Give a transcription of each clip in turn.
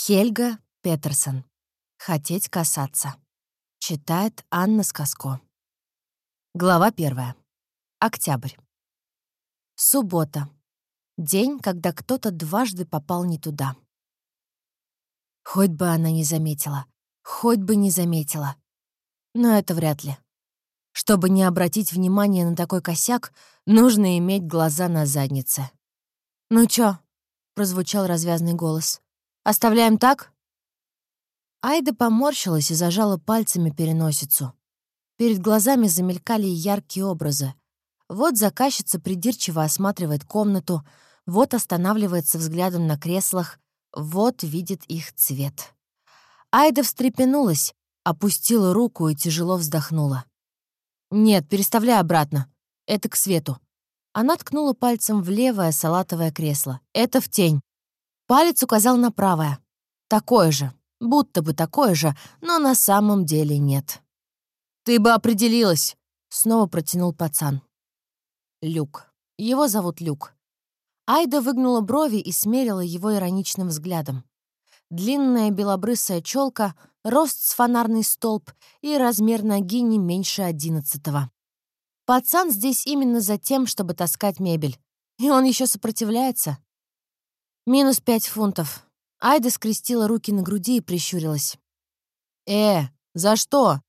Хельга Петерсон. «Хотеть касаться». Читает Анна Сказко. Глава первая. Октябрь. Суббота. День, когда кто-то дважды попал не туда. Хоть бы она не заметила. Хоть бы не заметила. Но это вряд ли. Чтобы не обратить внимание на такой косяк, нужно иметь глаза на заднице. «Ну чё?» — прозвучал развязный голос. Оставляем так?» Айда поморщилась и зажала пальцами переносицу. Перед глазами замелькали яркие образы. Вот заказчица придирчиво осматривает комнату, вот останавливается взглядом на креслах, вот видит их цвет. Айда встрепенулась, опустила руку и тяжело вздохнула. «Нет, переставляй обратно. Это к свету». Она ткнула пальцем в левое салатовое кресло. «Это в тень. Палец указал на правое. Такое же, будто бы такое же, но на самом деле нет. «Ты бы определилась!» — снова протянул пацан. Люк. Его зовут Люк. Айда выгнула брови и смерила его ироничным взглядом. Длинная белобрысая челка, рост с фонарный столб и размер ноги не меньше одиннадцатого. Пацан здесь именно за тем, чтобы таскать мебель. И он еще сопротивляется. Минус пять фунтов. Айда скрестила руки на груди и прищурилась. «Э, за что?»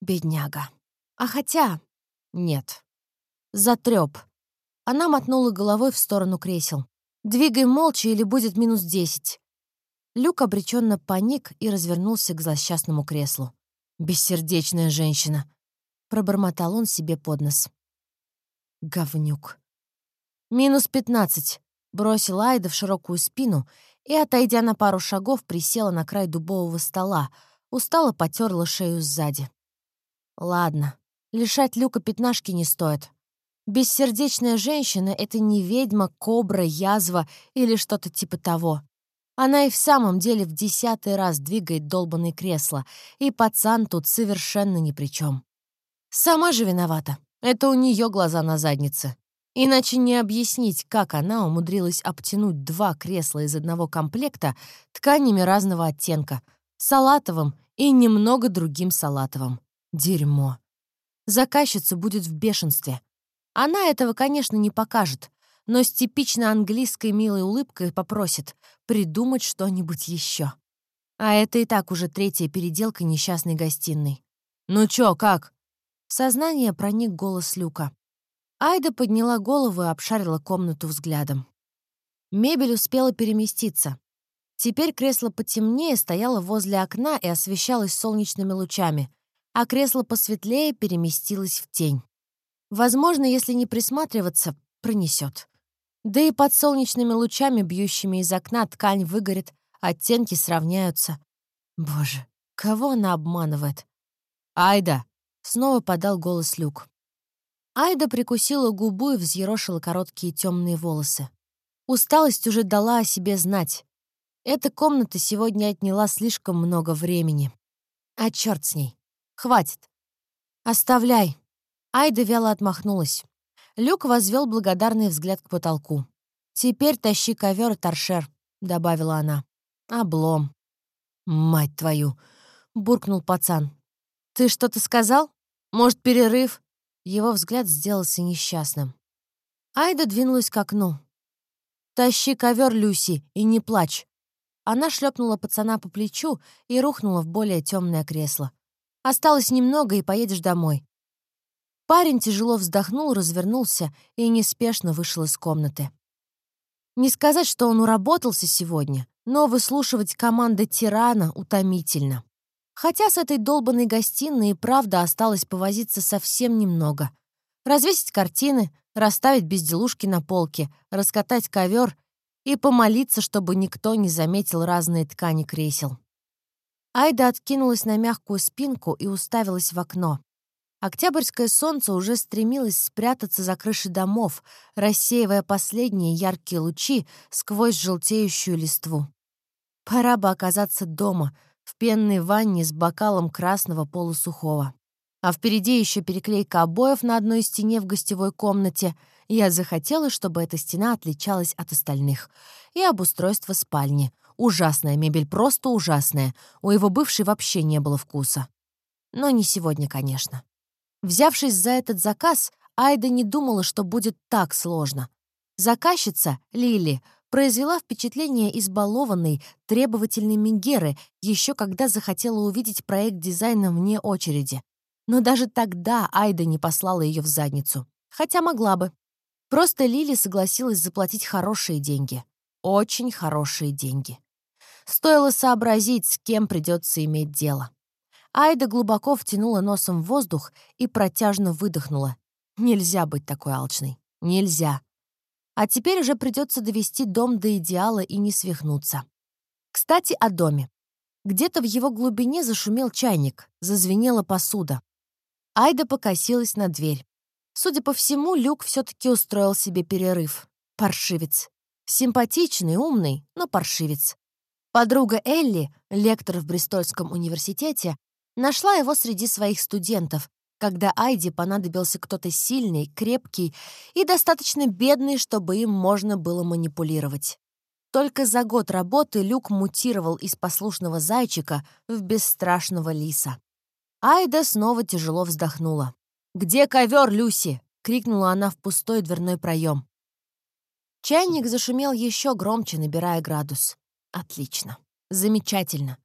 «Бедняга. А хотя...» «Нет. За трёп». Она мотнула головой в сторону кресел. «Двигай молча, или будет минус десять». Люк обреченно паник и развернулся к злосчастному креслу. «Бессердечная женщина», — пробормотал он себе под нос. Говнюк. «Минус пятнадцать. Бросила Айда в широкую спину и, отойдя на пару шагов, присела на край дубового стола, устало потерла шею сзади. Ладно, лишать Люка пятнашки не стоит. Бессердечная женщина — это не ведьма, кобра, язва или что-то типа того. Она и в самом деле в десятый раз двигает долбанное кресло, и пацан тут совершенно ни при чем. Сама же виновата. Это у нее глаза на заднице. Иначе не объяснить, как она умудрилась обтянуть два кресла из одного комплекта тканями разного оттенка, салатовым и немного другим салатовым. Дерьмо. Заказчица будет в бешенстве. Она этого, конечно, не покажет, но с типично английской милой улыбкой попросит придумать что-нибудь еще. А это и так уже третья переделка несчастной гостиной. «Ну чё, как?» В сознание проник голос Люка. Айда подняла голову и обшарила комнату взглядом. Мебель успела переместиться. Теперь кресло потемнее стояло возле окна и освещалось солнечными лучами, а кресло посветлее переместилось в тень. Возможно, если не присматриваться, пронесет. Да и под солнечными лучами, бьющими из окна, ткань выгорит, оттенки сравняются. Боже, кого она обманывает? «Айда!» — снова подал голос Люк. Айда прикусила губу и взъерошила короткие темные волосы. Усталость уже дала о себе знать. Эта комната сегодня отняла слишком много времени. А черт с ней. Хватит. Оставляй. Айда вяло отмахнулась. Люк возвел благодарный взгляд к потолку. «Теперь тащи ковер и торшер», — добавила она. «Облом». «Мать твою!» — буркнул пацан. «Ты что-то сказал? Может, перерыв?» Его взгляд сделался несчастным. Айда двинулась к окну. «Тащи ковер, Люси, и не плачь!» Она шлепнула пацана по плечу и рухнула в более темное кресло. «Осталось немного, и поедешь домой». Парень тяжело вздохнул, развернулся и неспешно вышел из комнаты. Не сказать, что он уработался сегодня, но выслушивать команды тирана утомительно. Хотя с этой долбанной гостиной и правда осталось повозиться совсем немного. Развесить картины, расставить безделушки на полке, раскатать ковер и помолиться, чтобы никто не заметил разные ткани кресел. Айда откинулась на мягкую спинку и уставилась в окно. Октябрьское солнце уже стремилось спрятаться за крыши домов, рассеивая последние яркие лучи сквозь желтеющую листву. Пора бы оказаться дома — в пенной ванне с бокалом красного полусухого. А впереди еще переклейка обоев на одной стене в гостевой комнате. Я захотела, чтобы эта стена отличалась от остальных. И обустройство спальни. Ужасная мебель, просто ужасная. У его бывшей вообще не было вкуса. Но не сегодня, конечно. Взявшись за этот заказ, Айда не думала, что будет так сложно. Заказчица, Лили, произвела впечатление избалованной, требовательной Мегеры, еще когда захотела увидеть проект дизайна вне очереди. Но даже тогда Айда не послала ее в задницу. Хотя могла бы. Просто Лили согласилась заплатить хорошие деньги. Очень хорошие деньги. Стоило сообразить, с кем придется иметь дело. Айда глубоко втянула носом в воздух и протяжно выдохнула. Нельзя быть такой алчной. Нельзя. А теперь уже придется довести дом до идеала и не свихнуться. Кстати, о доме. Где-то в его глубине зашумел чайник, зазвенела посуда. Айда покосилась на дверь. Судя по всему, Люк все таки устроил себе перерыв. Паршивец. Симпатичный, умный, но паршивец. Подруга Элли, лектор в Бристольском университете, нашла его среди своих студентов, когда Айди понадобился кто-то сильный, крепкий и достаточно бедный, чтобы им можно было манипулировать. Только за год работы Люк мутировал из послушного зайчика в бесстрашного лиса. Айда снова тяжело вздохнула. «Где ковер, Люси?» — крикнула она в пустой дверной проем. Чайник зашумел еще громче, набирая градус. Отлично. Замечательно.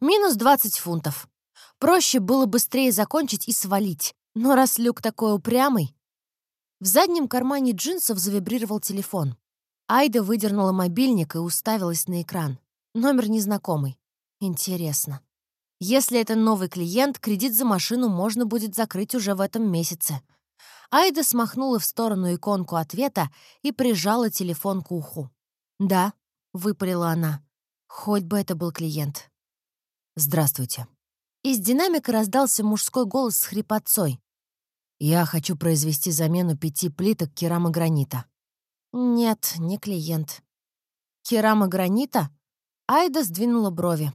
Минус 20 фунтов. Проще было быстрее закончить и свалить. Но раз Люк такой упрямый... В заднем кармане джинсов завибрировал телефон. Айда выдернула мобильник и уставилась на экран. Номер незнакомый. Интересно. Если это новый клиент, кредит за машину можно будет закрыть уже в этом месяце. Айда смахнула в сторону иконку ответа и прижала телефон к уху. «Да», — выпалила она. «Хоть бы это был клиент». «Здравствуйте», из динамика раздался мужской голос с хрипотцой. «Я хочу произвести замену пяти плиток керамогранита». «Нет, не клиент». «Керамогранита?» Айда сдвинула брови.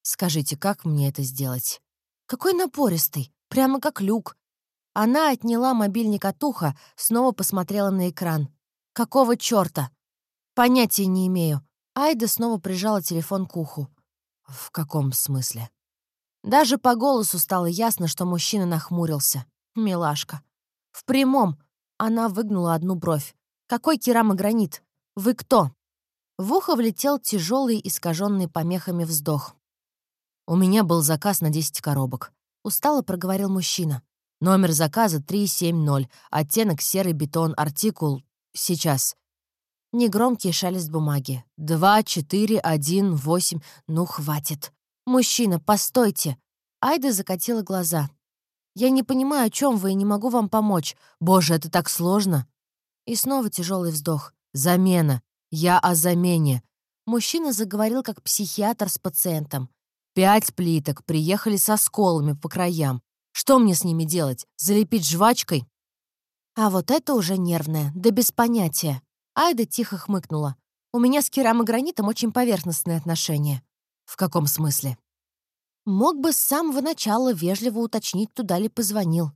«Скажите, как мне это сделать?» «Какой напористый, прямо как люк». Она отняла мобильник от уха, снова посмотрела на экран. «Какого чёрта?» «Понятия не имею». Айда снова прижала телефон к уху. «В каком смысле?» Даже по голосу стало ясно, что мужчина нахмурился. Милашка. В прямом. Она выгнула одну бровь. «Какой керамогранит? Вы кто?» В ухо влетел тяжелый, искаженный помехами вздох. «У меня был заказ на 10 коробок», — устало проговорил мужчина. «Номер заказа 370, оттенок серый бетон, артикул... Сейчас». Негромкий шелест бумаги. «Два, четыре, один, восемь... Ну, хватит». «Мужчина, постойте!» Айда закатила глаза. «Я не понимаю, о чем вы, и не могу вам помочь. Боже, это так сложно!» И снова тяжелый вздох. «Замена! Я о замене!» Мужчина заговорил как психиатр с пациентом. «Пять плиток, приехали со сколами по краям. Что мне с ними делать? Залепить жвачкой?» А вот это уже нервное, да без понятия. Айда тихо хмыкнула. «У меня с керамогранитом очень поверхностные отношения. «В каком смысле?» Мог бы с самого начала вежливо уточнить, туда ли позвонил.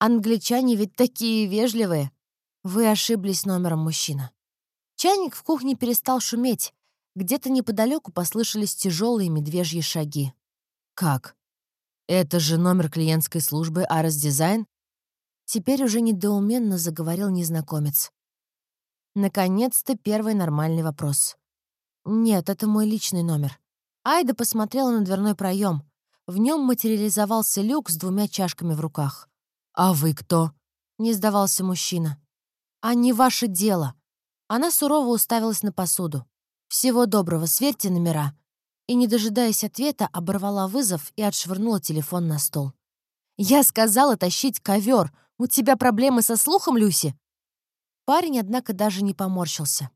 Англичане ведь такие вежливые. Вы ошиблись номером, мужчина. Чайник в кухне перестал шуметь. Где-то неподалеку послышались тяжелые медвежьи шаги. «Как? Это же номер клиентской службы Арес Дизайн?» Теперь уже недоуменно заговорил незнакомец. Наконец-то первый нормальный вопрос. «Нет, это мой личный номер. Айда посмотрела на дверной проем. В нем материализовался люк с двумя чашками в руках. «А вы кто?» — не сдавался мужчина. «А не ваше дело». Она сурово уставилась на посуду. «Всего доброго, сверьте номера». И, не дожидаясь ответа, оборвала вызов и отшвырнула телефон на стол. «Я сказала тащить ковер. У тебя проблемы со слухом, Люси?» Парень, однако, даже не поморщился.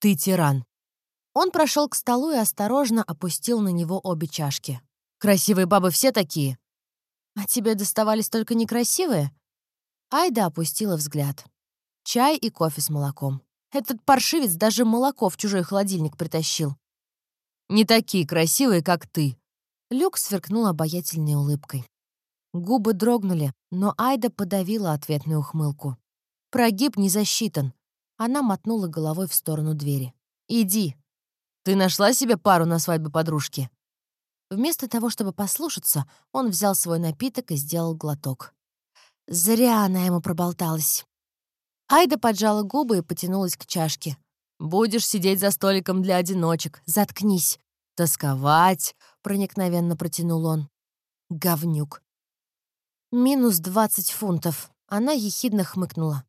«Ты тиран», он прошел к столу и осторожно опустил на него обе чашки. «Красивые бабы все такие!» «А тебе доставались только некрасивые?» Айда опустила взгляд. Чай и кофе с молоком. Этот паршивец даже молоко в чужой холодильник притащил. «Не такие красивые, как ты!» Люк сверкнул обаятельной улыбкой. Губы дрогнули, но Айда подавила ответную ухмылку. Прогиб не засчитан. Она мотнула головой в сторону двери. «Иди, «Ты нашла себе пару на свадьбе подружки?» Вместо того, чтобы послушаться, он взял свой напиток и сделал глоток. Зря она ему проболталась. Айда поджала губы и потянулась к чашке. «Будешь сидеть за столиком для одиночек. Заткнись. Тосковать», — проникновенно протянул он. Говнюк. Минус двадцать фунтов. Она ехидно хмыкнула.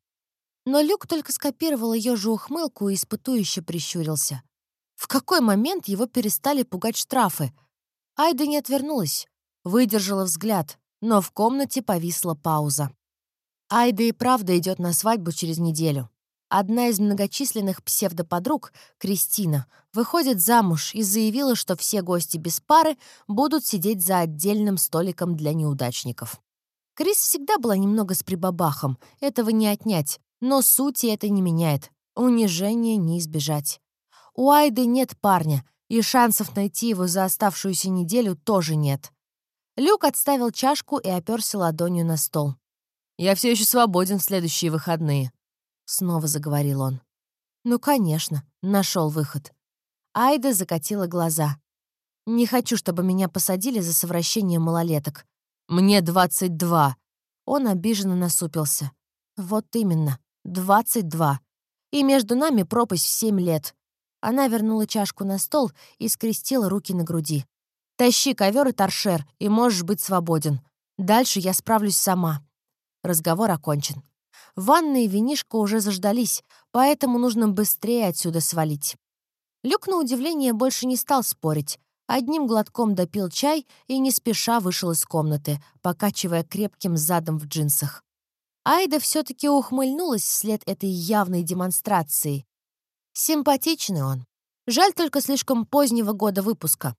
Но Люк только скопировал ее же ухмылку и испытующе прищурился. В какой момент его перестали пугать штрафы? Айда не отвернулась, выдержала взгляд, но в комнате повисла пауза. Айда и правда идет на свадьбу через неделю. Одна из многочисленных псевдоподруг, Кристина, выходит замуж и заявила, что все гости без пары будут сидеть за отдельным столиком для неудачников. Крис всегда была немного с прибабахом, этого не отнять, но сути это не меняет. Унижения не избежать. У Айды нет парня, и шансов найти его за оставшуюся неделю тоже нет. Люк отставил чашку и оперся ладонью на стол. «Я все еще свободен в следующие выходные», — снова заговорил он. «Ну, конечно, нашел выход». Айда закатила глаза. «Не хочу, чтобы меня посадили за совращение малолеток. Мне двадцать два». Он обиженно насупился. «Вот именно. 22. И между нами пропасть в 7 лет. Она вернула чашку на стол и скрестила руки на груди. «Тащи ковер и торшер, и можешь быть свободен. Дальше я справлюсь сама». Разговор окончен. Ванна и винишка уже заждались, поэтому нужно быстрее отсюда свалить. Люк, на удивление, больше не стал спорить. Одним глотком допил чай и не спеша вышел из комнаты, покачивая крепким задом в джинсах. Айда все-таки ухмыльнулась вслед этой явной демонстрации. Симпатичный он. Жаль только слишком позднего года выпуска.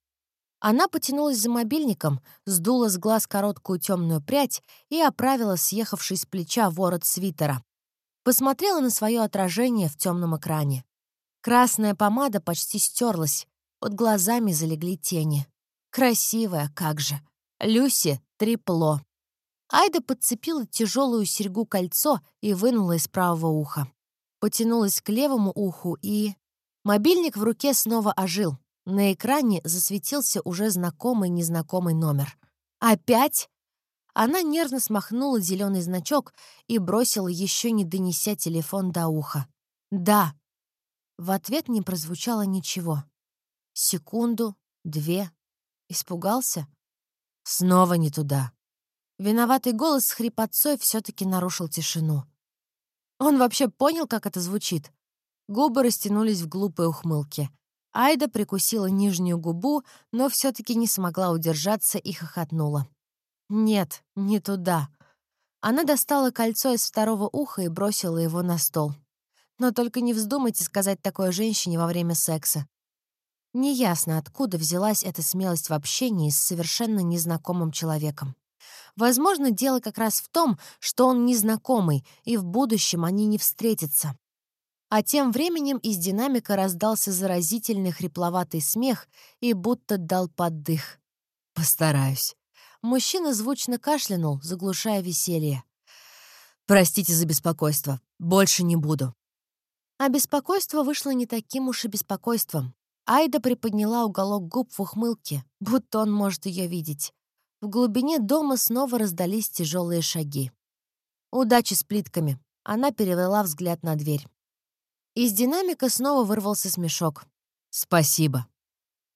Она потянулась за мобильником, сдула с глаз короткую темную прядь и оправила съехавший с плеча ворот свитера. Посмотрела на свое отражение в темном экране. Красная помада почти стерлась, под глазами залегли тени. Красивая, как же. Люси — трипло. Айда подцепила тяжелую серьгу-кольцо и вынула из правого уха. Потянулась к левому уху и... Мобильник в руке снова ожил. На экране засветился уже знакомый незнакомый номер. «Опять?» Она нервно смахнула зеленый значок и бросила, еще не донеся телефон до уха. «Да». В ответ не прозвучало ничего. Секунду, две. Испугался? Снова не туда. Виноватый голос с хрипотцой все-таки нарушил тишину. Он вообще понял, как это звучит? Губы растянулись в глупой ухмылке. Айда прикусила нижнюю губу, но все-таки не смогла удержаться и хохотнула. «Нет, не туда». Она достала кольцо из второго уха и бросила его на стол. Но только не вздумайте сказать такое женщине во время секса. Неясно, откуда взялась эта смелость в общении с совершенно незнакомым человеком. Возможно, дело как раз в том, что он незнакомый, и в будущем они не встретятся. А тем временем из динамика раздался заразительный хрипловатый смех и будто дал поддых. «Постараюсь». Мужчина звучно кашлянул, заглушая веселье. «Простите за беспокойство. Больше не буду». А беспокойство вышло не таким уж и беспокойством. Айда приподняла уголок губ в ухмылке, будто он может ее видеть. В глубине дома снова раздались тяжелые шаги. «Удачи с плитками!» Она перевела взгляд на дверь. Из динамика снова вырвался смешок. «Спасибо».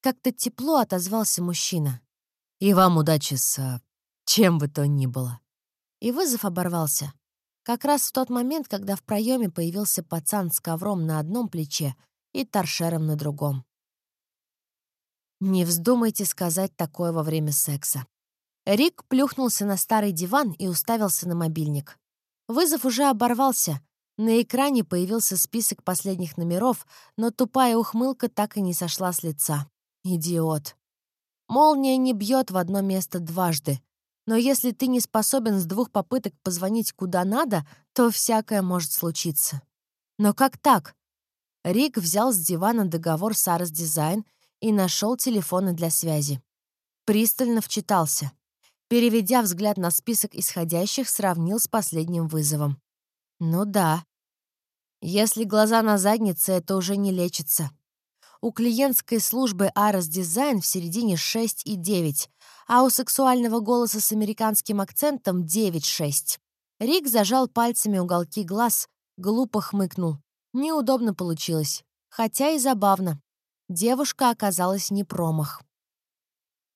Как-то тепло отозвался мужчина. «И вам удачи с... А, чем бы то ни было». И вызов оборвался. Как раз в тот момент, когда в проеме появился пацан с ковром на одном плече и торшером на другом. Не вздумайте сказать такое во время секса. Рик плюхнулся на старый диван и уставился на мобильник. Вызов уже оборвался. На экране появился список последних номеров, но тупая ухмылка так и не сошла с лица. Идиот. Молния не бьет в одно место дважды. Но если ты не способен с двух попыток позвонить куда надо, то всякое может случиться. Но как так? Рик взял с дивана договор Сарас Дизайн и нашел телефоны для связи. Пристально вчитался. Переведя взгляд на список исходящих, сравнил с последним вызовом. Ну да. Если глаза на заднице, это уже не лечится. У клиентской службы Aras Design в середине 6 и 9, а у сексуального голоса с американским акцентом 9-6. Рик зажал пальцами уголки глаз, глупо хмыкнул. Неудобно получилось, хотя и забавно. Девушка оказалась не промах.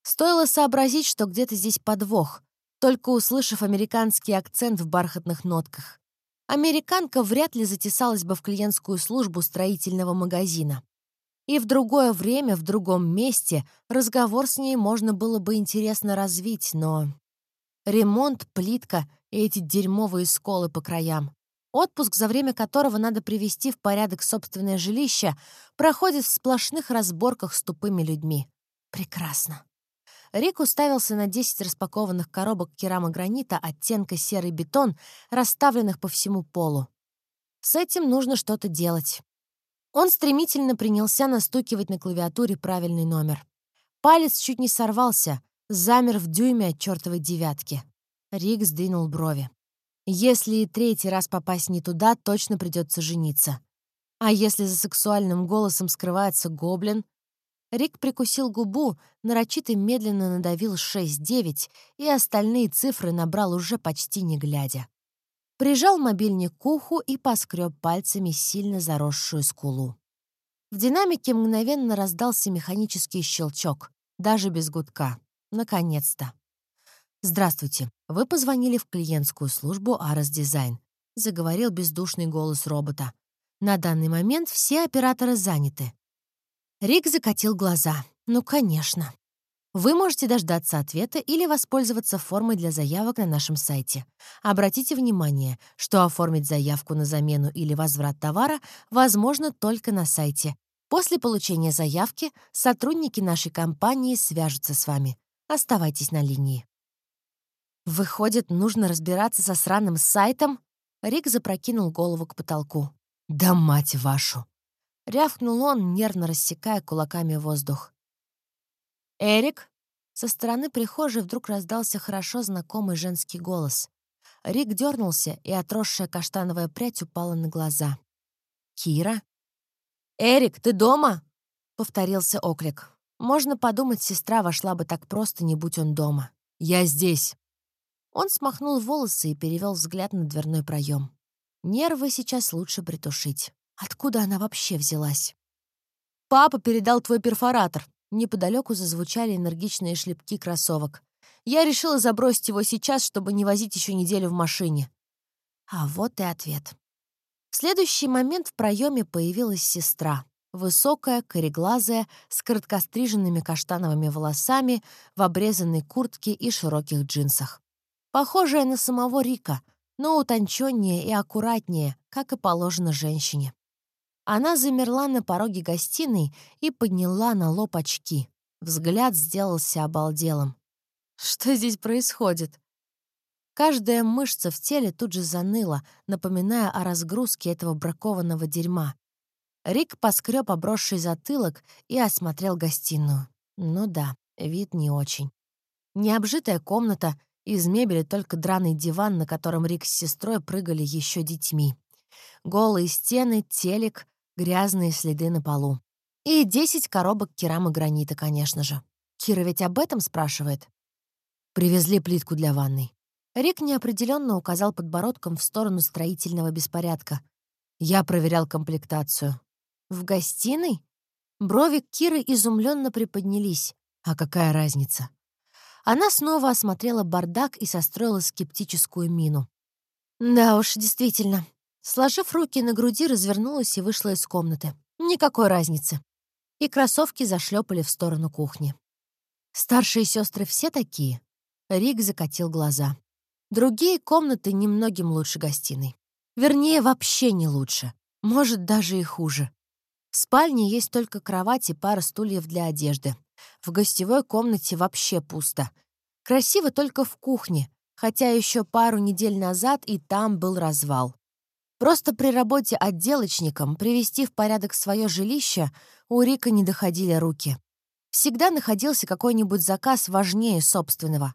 Стоило сообразить, что где-то здесь подвох, только услышав американский акцент в бархатных нотках. Американка вряд ли затесалась бы в клиентскую службу строительного магазина. И в другое время, в другом месте разговор с ней можно было бы интересно развить, но... Ремонт, плитка и эти дерьмовые сколы по краям. Отпуск, за время которого надо привести в порядок собственное жилище, проходит в сплошных разборках с тупыми людьми. Прекрасно. Рик уставился на 10 распакованных коробок керамогранита оттенка серый бетон, расставленных по всему полу. С этим нужно что-то делать. Он стремительно принялся настукивать на клавиатуре правильный номер. Палец чуть не сорвался, замер в дюйме от чертовой девятки. Рик сдвинул брови. Если и третий раз попасть не туда, точно придется жениться. А если за сексуальным голосом скрывается гоблин? Рик прикусил губу, нарочито медленно надавил 6-9 и остальные цифры набрал уже почти не глядя. Прижал мобильник к уху и поскреб пальцами сильно заросшую скулу. В динамике мгновенно раздался механический щелчок, даже без гудка. Наконец-то. «Здравствуйте. Вы позвонили в клиентскую службу Aras Design», — заговорил бездушный голос робота. «На данный момент все операторы заняты». Рик закатил глаза. «Ну, конечно». Вы можете дождаться ответа или воспользоваться формой для заявок на нашем сайте. Обратите внимание, что оформить заявку на замену или возврат товара возможно только на сайте. После получения заявки сотрудники нашей компании свяжутся с вами. Оставайтесь на линии. Выходит, нужно разбираться со сраным сайтом? Рик запрокинул голову к потолку. Да мать вашу! Рявкнул он, нервно рассекая кулаками воздух. «Эрик?» Со стороны прихожей вдруг раздался хорошо знакомый женский голос. Рик дернулся, и отросшая каштановая прядь упала на глаза. «Кира?» «Эрик, ты дома?» — повторился оклик. Можно подумать, сестра вошла бы так просто, не будь он дома. «Я здесь!» Он смахнул волосы и перевел взгляд на дверной проем. Нервы сейчас лучше притушить. Откуда она вообще взялась? «Папа передал твой перфоратор». Неподалеку зазвучали энергичные шлепки кроссовок. Я решила забросить его сейчас, чтобы не возить еще неделю в машине. А вот и ответ. В следующий момент в проеме появилась сестра. Высокая, кореглазая, с короткостриженными каштановыми волосами, в обрезанной куртке и широких джинсах. Похожая на самого Рика, но утонченнее и аккуратнее, как и положено женщине. Она замерла на пороге гостиной и подняла на лоб очки. Взгляд сделался обалделым. Что здесь происходит? Каждая мышца в теле тут же заныла, напоминая о разгрузке этого бракованного дерьма. Рик поскреб обросший затылок и осмотрел гостиную. Ну да, вид не очень. Необжитая комната — из мебели только драный диван, на котором Рик с сестрой прыгали еще детьми. Голые стены, телек, грязные следы на полу. И десять коробок керамогранита, конечно же. Кира ведь об этом спрашивает. Привезли плитку для ванной. Рик неопределенно указал подбородком в сторону строительного беспорядка. Я проверял комплектацию. В гостиной? Брови Киры изумленно приподнялись. А какая разница? Она снова осмотрела бардак и состроила скептическую мину. Да уж, действительно. Сложив руки на груди, развернулась и вышла из комнаты. Никакой разницы. И кроссовки зашлепали в сторону кухни. Старшие сестры все такие. Рик закатил глаза. Другие комнаты немногим лучше гостиной. Вернее, вообще не лучше. Может, даже и хуже. В спальне есть только кровать и пара стульев для одежды. В гостевой комнате вообще пусто. Красиво только в кухне, хотя еще пару недель назад и там был развал. Просто при работе отделочником привести в порядок свое жилище у Рика не доходили руки. Всегда находился какой-нибудь заказ важнее собственного.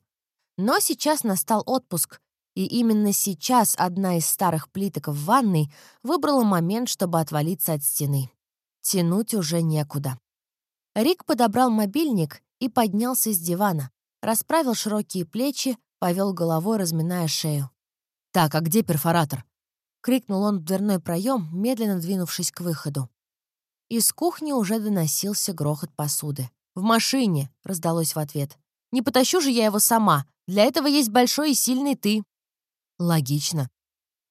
Но сейчас настал отпуск, и именно сейчас одна из старых плиток в ванной выбрала момент, чтобы отвалиться от стены. Тянуть уже некуда. Рик подобрал мобильник и поднялся с дивана, расправил широкие плечи, повел головой, разминая шею. «Так, а где перфоратор?» — крикнул он в дверной проем, медленно двинувшись к выходу. Из кухни уже доносился грохот посуды. «В машине!» — раздалось в ответ. «Не потащу же я его сама. Для этого есть большой и сильный ты». «Логично».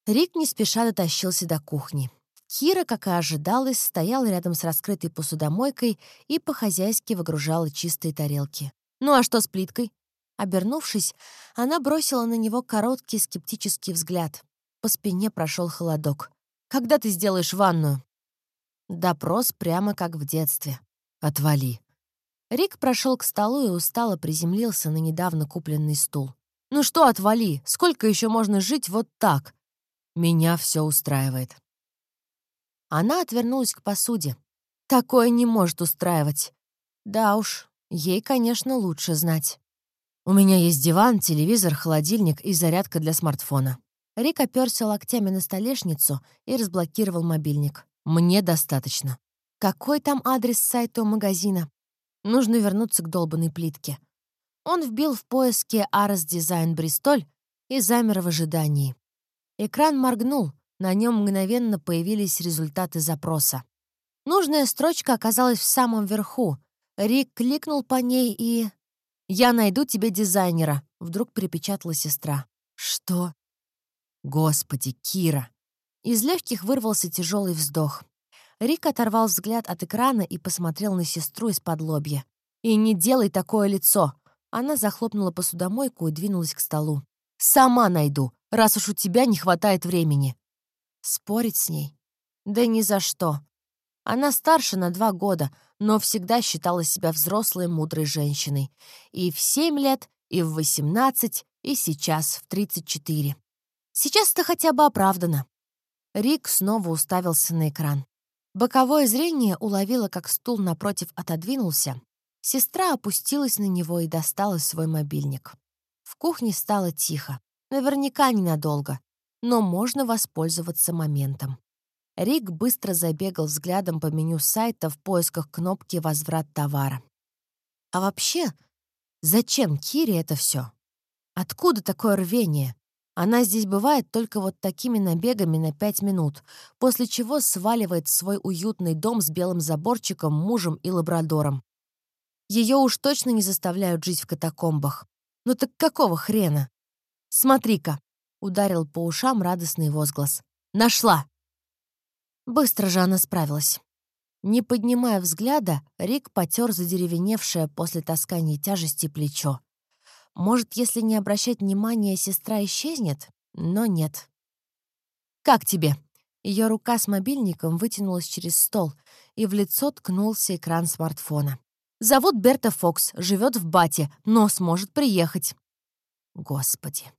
Рик не спеша дотащился до кухни. Кира, как и ожидалось, стояла рядом с раскрытой посудомойкой и по-хозяйски выгружала чистые тарелки. «Ну а что с плиткой?» Обернувшись, она бросила на него короткий скептический взгляд. По спине прошел холодок. «Когда ты сделаешь ванную?» Допрос прямо как в детстве. «Отвали». Рик прошел к столу и устало приземлился на недавно купленный стул. «Ну что, отвали? Сколько еще можно жить вот так?» «Меня все устраивает». Она отвернулась к посуде. «Такое не может устраивать». «Да уж, ей, конечно, лучше знать». «У меня есть диван, телевизор, холодильник и зарядка для смартфона». Рик оперся локтями на столешницу и разблокировал мобильник. «Мне достаточно». «Какой там адрес сайта у магазина?» Нужно вернуться к долбанной плитке. Он вбил в поиске «Арес Дизайн Бристоль» и замер в ожидании. Экран моргнул, на нем мгновенно появились результаты запроса. Нужная строчка оказалась в самом верху. Рик кликнул по ней и... «Я найду тебе дизайнера», — вдруг припечатала сестра. «Что?» «Господи, Кира!» Из легких вырвался тяжелый вздох. Рик оторвал взгляд от экрана и посмотрел на сестру из-под лобья. «И не делай такое лицо!» Она захлопнула посудомойку и двинулась к столу. «Сама найду, раз уж у тебя не хватает времени». Спорить с ней? Да ни за что. Она старше на два года, но всегда считала себя взрослой, мудрой женщиной. И в семь лет, и в восемнадцать, и сейчас, в тридцать четыре. Сейчас-то хотя бы оправдано. Рик снова уставился на экран. Боковое зрение уловило, как стул напротив отодвинулся. Сестра опустилась на него и достала свой мобильник. В кухне стало тихо. Наверняка ненадолго. Но можно воспользоваться моментом. Рик быстро забегал взглядом по меню сайта в поисках кнопки «Возврат товара». А вообще, зачем Кире это все? Откуда такое рвение? Она здесь бывает только вот такими набегами на пять минут, после чего сваливает в свой уютный дом с белым заборчиком, мужем и лабрадором. Ее уж точно не заставляют жить в катакомбах. Ну так какого хрена? «Смотри-ка!» — ударил по ушам радостный возглас. «Нашла!» Быстро же она справилась. Не поднимая взгляда, Рик потер задеревеневшее после таскания тяжести плечо. Может, если не обращать внимания, сестра исчезнет? Но нет. «Как тебе?» Ее рука с мобильником вытянулась через стол, и в лицо ткнулся экран смартфона. «Зовут Берта Фокс, живет в Бате, но сможет приехать». Господи.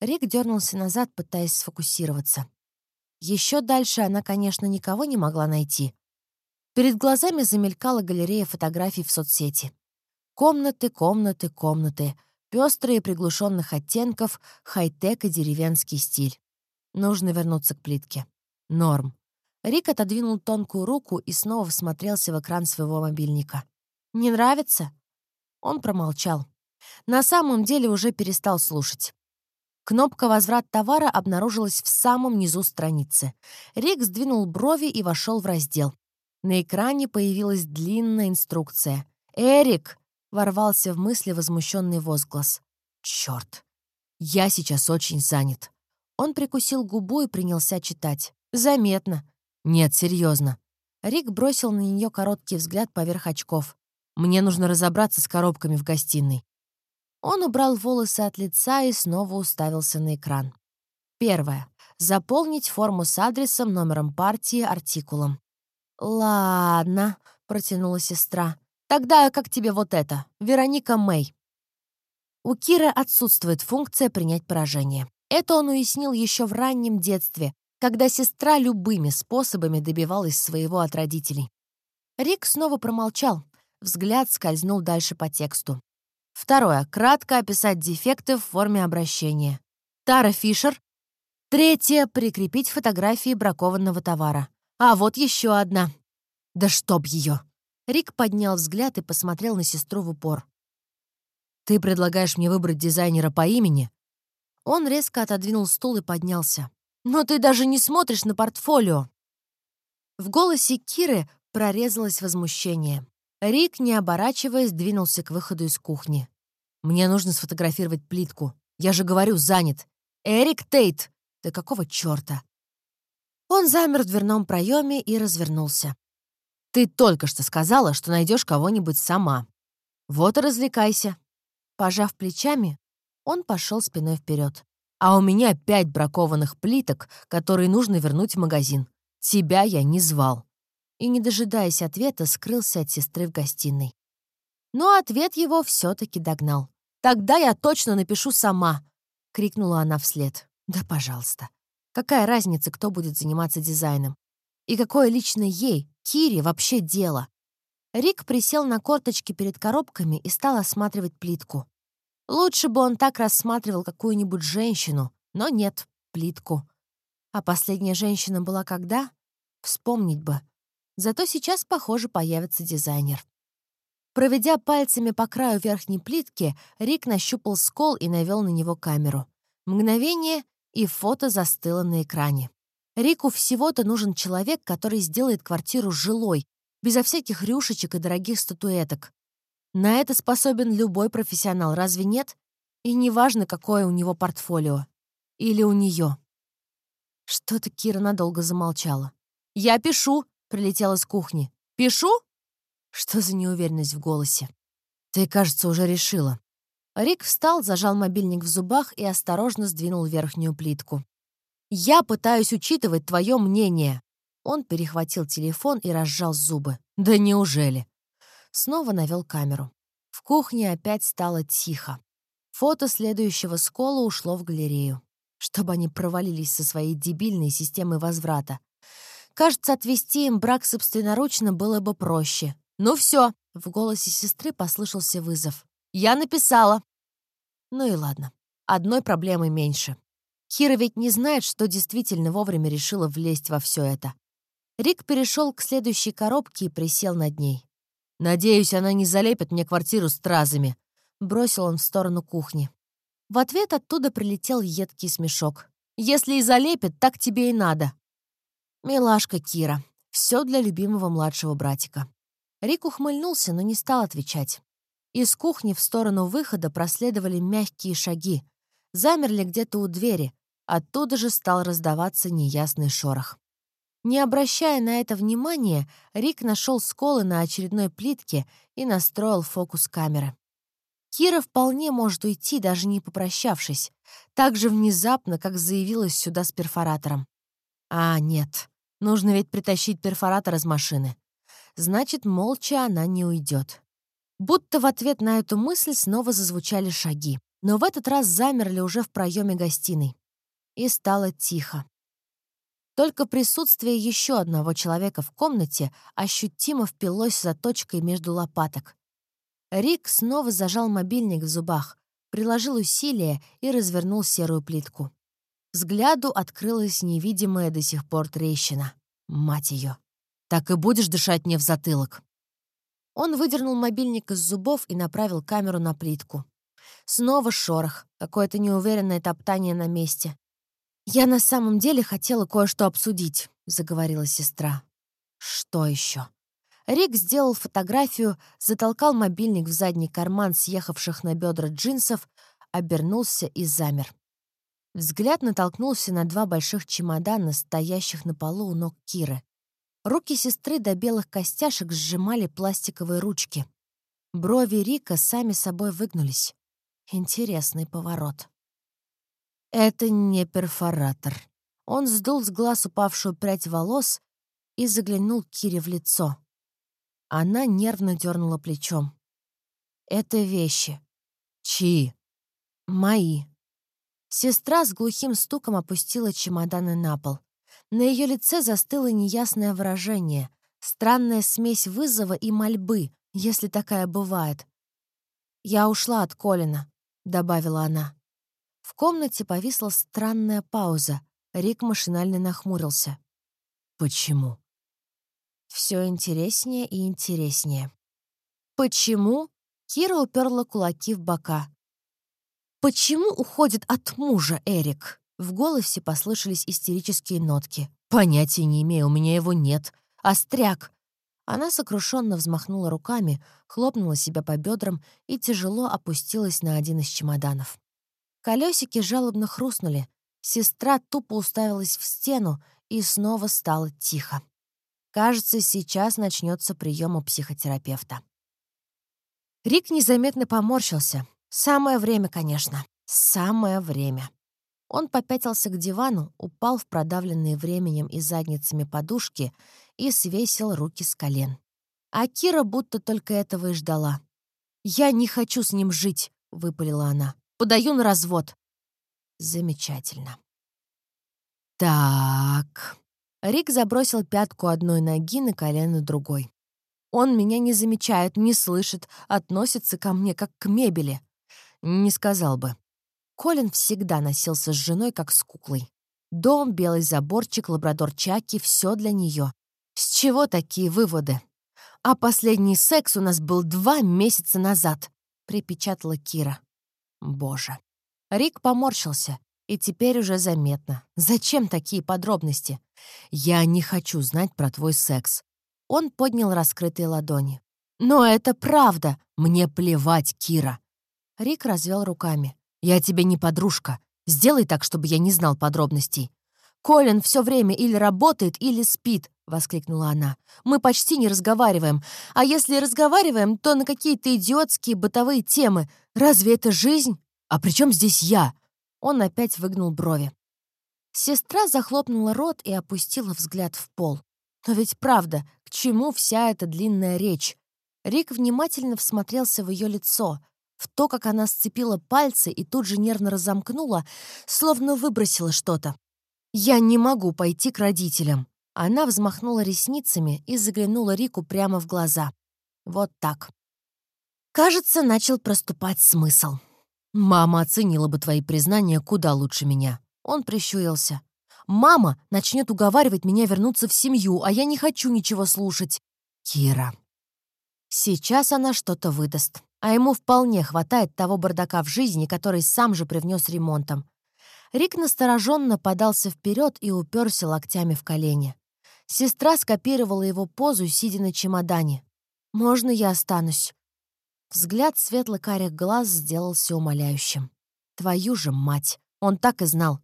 Рик дернулся назад, пытаясь сфокусироваться. Еще дальше она, конечно, никого не могла найти. Перед глазами замелькала галерея фотографий в соцсети. Комнаты, комнаты, комнаты — Пестрые приглушенных оттенков, хай-тек и деревенский стиль. Нужно вернуться к плитке. Норм. Рик отодвинул тонкую руку и снова всмотрелся в экран своего мобильника. «Не нравится?» Он промолчал. На самом деле уже перестал слушать. Кнопка «Возврат товара» обнаружилась в самом низу страницы. Рик сдвинул брови и вошел в раздел. На экране появилась длинная инструкция. «Эрик, Ворвался в мысли возмущенный возглас. Черт! Я сейчас очень занят. Он прикусил губу и принялся читать. Заметно. Нет, серьезно. Рик бросил на нее короткий взгляд поверх очков. Мне нужно разобраться с коробками в гостиной. Он убрал волосы от лица и снова уставился на экран. Первое. Заполнить форму с адресом, номером партии, артикулом. «Ладно», — протянула сестра. Тогда как тебе вот это? Вероника Мэй. У Киры отсутствует функция принять поражение. Это он уяснил еще в раннем детстве, когда сестра любыми способами добивалась своего от родителей. Рик снова промолчал. Взгляд скользнул дальше по тексту. Второе. Кратко описать дефекты в форме обращения. Тара Фишер. Третье. Прикрепить фотографии бракованного товара. А вот еще одна. Да чтоб ее! Рик поднял взгляд и посмотрел на сестру в упор. «Ты предлагаешь мне выбрать дизайнера по имени?» Он резко отодвинул стул и поднялся. «Но ты даже не смотришь на портфолио!» В голосе Киры прорезалось возмущение. Рик, не оборачиваясь, двинулся к выходу из кухни. «Мне нужно сфотографировать плитку. Я же говорю, занят. Эрик Тейт! Да какого чёрта?» Он замер в дверном проеме и развернулся. «Ты только что сказала, что найдешь кого-нибудь сама. Вот и развлекайся». Пожав плечами, он пошел спиной вперед. «А у меня пять бракованных плиток, которые нужно вернуть в магазин. Тебя я не звал». И, не дожидаясь ответа, скрылся от сестры в гостиной. Но ответ его все таки догнал. «Тогда я точно напишу сама!» — крикнула она вслед. «Да, пожалуйста. Какая разница, кто будет заниматься дизайном? И какое лично ей, Кире, вообще дело?» Рик присел на корточки перед коробками и стал осматривать плитку. Лучше бы он так рассматривал какую-нибудь женщину, но нет, плитку. А последняя женщина была когда? Вспомнить бы. Зато сейчас, похоже, появится дизайнер. Проведя пальцами по краю верхней плитки, Рик нащупал скол и навел на него камеру. Мгновение, и фото застыло на экране. Рику всего-то нужен человек, который сделает квартиру жилой, безо всяких рюшечек и дорогих статуэток. На это способен любой профессионал, разве нет? И неважно, какое у него портфолио. Или у нее. Что-то Кира надолго замолчала. «Я пишу», — прилетела с кухни. «Пишу?» Что за неуверенность в голосе? «Ты, кажется, уже решила». Рик встал, зажал мобильник в зубах и осторожно сдвинул верхнюю плитку. «Я пытаюсь учитывать твое мнение». Он перехватил телефон и разжал зубы. «Да неужели?» Снова навел камеру. В кухне опять стало тихо. Фото следующего скола ушло в галерею. Чтобы они провалились со своей дебильной системой возврата. Кажется, отвести им брак собственноручно было бы проще. «Ну все!» — в голосе сестры послышался вызов. «Я написала!» Ну и ладно. Одной проблемы меньше. Хира ведь не знает, что действительно вовремя решила влезть во все это. Рик перешел к следующей коробке и присел над ней. «Надеюсь, она не залепит мне квартиру стразами», — бросил он в сторону кухни. В ответ оттуда прилетел едкий смешок. «Если и залепит, так тебе и надо». «Милашка Кира. Все для любимого младшего братика». Рик ухмыльнулся, но не стал отвечать. Из кухни в сторону выхода проследовали мягкие шаги. Замерли где-то у двери, Оттуда же стал раздаваться неясный шорох. Не обращая на это внимания, Рик нашел сколы на очередной плитке и настроил фокус камеры. Кира вполне может уйти, даже не попрощавшись, так же внезапно, как заявилась сюда с перфоратором. А, нет, нужно ведь притащить перфоратор из машины. Значит, молча она не уйдет. Будто в ответ на эту мысль снова зазвучали шаги, но в этот раз замерли уже в проеме гостиной и стало тихо. Только присутствие еще одного человека в комнате ощутимо впилось заточкой между лопаток. Рик снова зажал мобильник в зубах, приложил усилия и развернул серую плитку. Взгляду открылась невидимая до сих пор трещина. Мать ее! Так и будешь дышать мне в затылок. Он выдернул мобильник из зубов и направил камеру на плитку. Снова шорох, какое-то неуверенное топтание на месте. «Я на самом деле хотела кое-что обсудить», — заговорила сестра. «Что еще?» Рик сделал фотографию, затолкал мобильник в задний карман съехавших на бедра джинсов, обернулся и замер. Взгляд натолкнулся на два больших чемодана, стоящих на полу у ног Киры. Руки сестры до белых костяшек сжимали пластиковые ручки. Брови Рика сами собой выгнулись. Интересный поворот. Это не перфоратор. Он сдул с глаз упавшую прядь волос и заглянул Кире в лицо. Она нервно дернула плечом. «Это вещи». «Чьи?» «Мои». Сестра с глухим стуком опустила чемоданы на пол. На ее лице застыло неясное выражение, странная смесь вызова и мольбы, если такая бывает. «Я ушла от Колина», — добавила она. В комнате повисла странная пауза. Рик машинально нахмурился. «Почему?» Все интереснее и интереснее. Почему? Кира уперла кулаки в бока. Почему уходит от мужа Эрик? В голосе послышались истерические нотки. Понятия не имею, у меня его нет. Остряк. Она сокрушенно взмахнула руками, хлопнула себя по бедрам и тяжело опустилась на один из чемоданов. Колесики жалобно хрустнули. Сестра тупо уставилась в стену и снова стало тихо. Кажется, сейчас начнется прием у психотерапевта. Рик незаметно поморщился. Самое время, конечно. Самое время. Он попятился к дивану, упал в продавленные временем и задницами подушки и свесил руки с колен. А Кира будто только этого и ждала. «Я не хочу с ним жить», — выпалила она. «Подаю на развод». Замечательно. Так. Рик забросил пятку одной ноги на колено другой. Он меня не замечает, не слышит, относится ко мне как к мебели. Не сказал бы. Колин всегда носился с женой как с куклой. Дом, белый заборчик, лабрадор Чаки — все для нее. С чего такие выводы? А последний секс у нас был два месяца назад, припечатала Кира. Боже. Рик поморщился, и теперь уже заметно. Зачем такие подробности? Я не хочу знать про твой секс. Он поднял раскрытые ладони. «Но это правда! Мне плевать, Кира!» Рик развел руками. «Я тебе не подружка. Сделай так, чтобы я не знал подробностей». «Колин все время или работает, или спит», — воскликнула она. «Мы почти не разговариваем. А если разговариваем, то на какие-то идиотские бытовые темы. Разве это жизнь? А при чем здесь я?» Он опять выгнул брови. Сестра захлопнула рот и опустила взгляд в пол. Но ведь правда, к чему вся эта длинная речь? Рик внимательно всмотрелся в ее лицо, в то, как она сцепила пальцы и тут же нервно разомкнула, словно выбросила что-то. «Я не могу пойти к родителям». Она взмахнула ресницами и заглянула Рику прямо в глаза. Вот так. Кажется, начал проступать смысл. «Мама оценила бы твои признания куда лучше меня». Он прищурился. Мама начнет уговаривать меня вернуться в семью, а я не хочу ничего слушать. Кира. Сейчас она что-то выдаст. А ему вполне хватает того бардака в жизни, который сам же привнес ремонтом. Рик настороженно подался вперед и уперся локтями в колени. Сестра скопировала его позу, сидя на чемодане. «Можно я останусь?» Взгляд светло-карих глаз сделался умоляющим. «Твою же мать!» Он так и знал.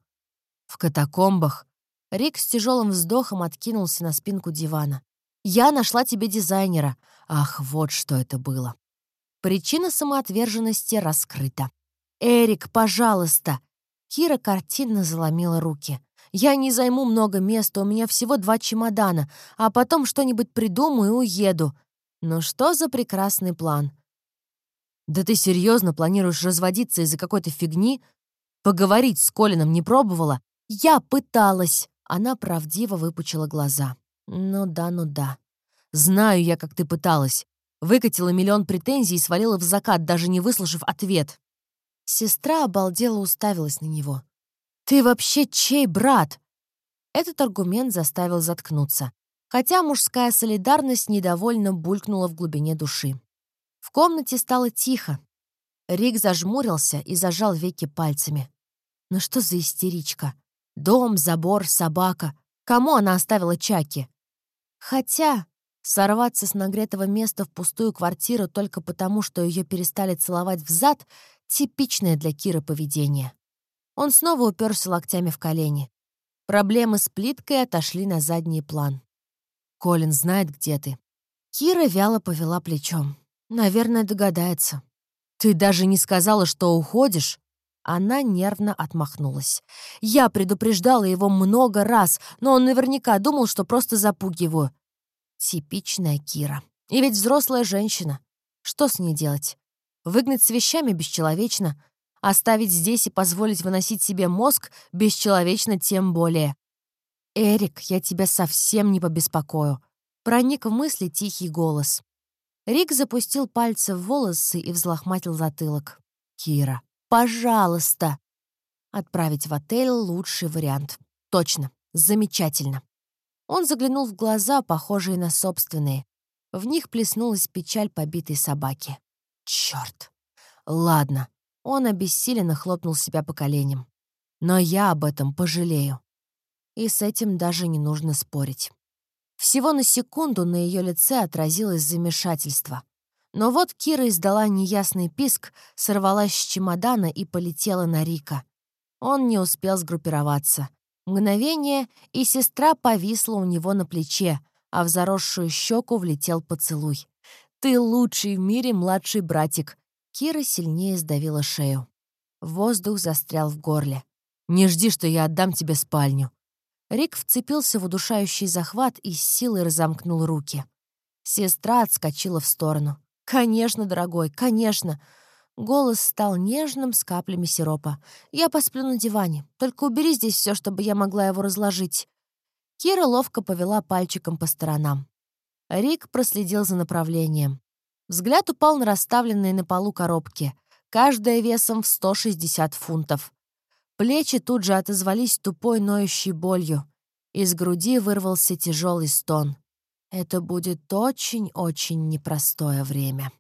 В катакомбах. Рик с тяжелым вздохом откинулся на спинку дивана. «Я нашла тебе дизайнера. Ах, вот что это было». Причина самоотверженности раскрыта. «Эрик, пожалуйста!» Кира картинно заломила руки. «Я не займу много места, у меня всего два чемодана, а потом что-нибудь придумаю и уеду. Ну что за прекрасный план?» «Да ты серьезно планируешь разводиться из-за какой-то фигни? Поговорить с Колином не пробовала? «Я пыталась!» Она правдиво выпучила глаза. «Ну да, ну да. Знаю я, как ты пыталась. Выкатила миллион претензий и свалила в закат, даже не выслушав ответ». Сестра обалдела уставилась на него. «Ты вообще чей брат?» Этот аргумент заставил заткнуться, хотя мужская солидарность недовольно булькнула в глубине души. В комнате стало тихо. Рик зажмурился и зажал веки пальцами. «Ну что за истеричка?» Дом, забор, собака. Кому она оставила Чаки? Хотя сорваться с нагретого места в пустую квартиру только потому, что ее перестали целовать в зад — типичное для Киры поведение. Он снова уперся локтями в колени. Проблемы с плиткой отошли на задний план. «Колин знает, где ты». Кира вяло повела плечом. «Наверное, догадается». «Ты даже не сказала, что уходишь?» Она нервно отмахнулась. Я предупреждала его много раз, но он наверняка думал, что просто запугиваю. Типичная Кира. И ведь взрослая женщина. Что с ней делать? Выгнать с вещами бесчеловечно. Оставить здесь и позволить выносить себе мозг бесчеловечно тем более. «Эрик, я тебя совсем не побеспокою», — проник в мысли тихий голос. Рик запустил пальцы в волосы и взлохматил затылок. «Кира, Пожалуйста. Отправить в отель — лучший вариант. Точно. Замечательно. Он заглянул в глаза, похожие на собственные. В них плеснулась печаль побитой собаки. Черт! Ладно. Он обессиленно хлопнул себя по коленям. Но я об этом пожалею. И с этим даже не нужно спорить. Всего на секунду на ее лице отразилось замешательство. Но вот Кира издала неясный писк, сорвалась с чемодана и полетела на Рика. Он не успел сгруппироваться. Мгновение, и сестра повисла у него на плече, а в заросшую щеку влетел поцелуй. «Ты лучший в мире младший братик!» Кира сильнее сдавила шею. Воздух застрял в горле. «Не жди, что я отдам тебе спальню». Рик вцепился в удушающий захват и с силой разомкнул руки. Сестра отскочила в сторону. «Конечно, дорогой, конечно!» Голос стал нежным, с каплями сиропа. «Я посплю на диване. Только убери здесь все, чтобы я могла его разложить». Кира ловко повела пальчиком по сторонам. Рик проследил за направлением. Взгляд упал на расставленные на полу коробки, каждая весом в 160 фунтов. Плечи тут же отозвались тупой ноющей болью. Из груди вырвался тяжелый стон. Это будет очень-очень непростое время.